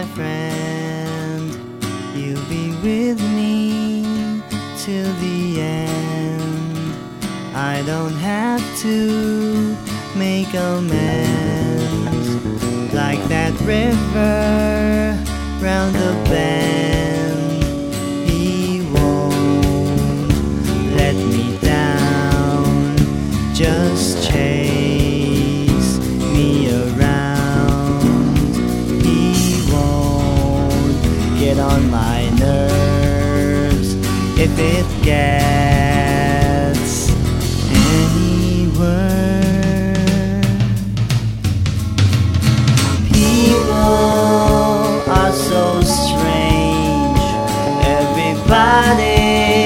my friend. You'll be with me till the end. I don't have to make amends like that river round the bend. He won't let me down. Just change. On my nerves if it gets any worse. People are so strange. Everybody